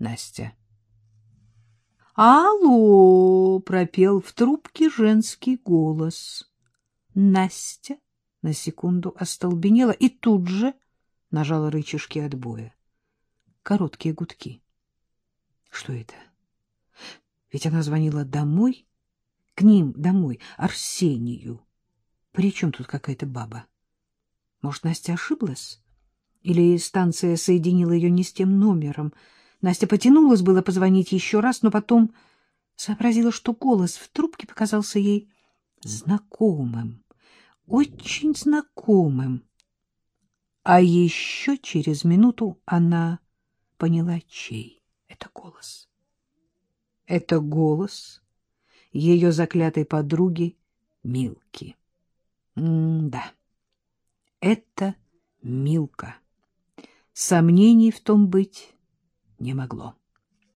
Настя. «Алло!» — пропел в трубке женский голос. Настя на секунду остолбенела и тут же нажала рычажки отбоя. Короткие гудки. Что это? Ведь она звонила домой, к ним домой, Арсению. При чем тут какая-то баба? Может, Настя ошиблась? Или станция соединила ее не с тем номером? Настя потянулась было позвонить еще раз, но потом сообразила, что голос в трубке показался ей знакомым, очень знакомым. А еще через минуту она поняла, чей это голос. Это голос ее заклятой подруги Милки. М-да, это Милка. Сомнений в том быть не могло.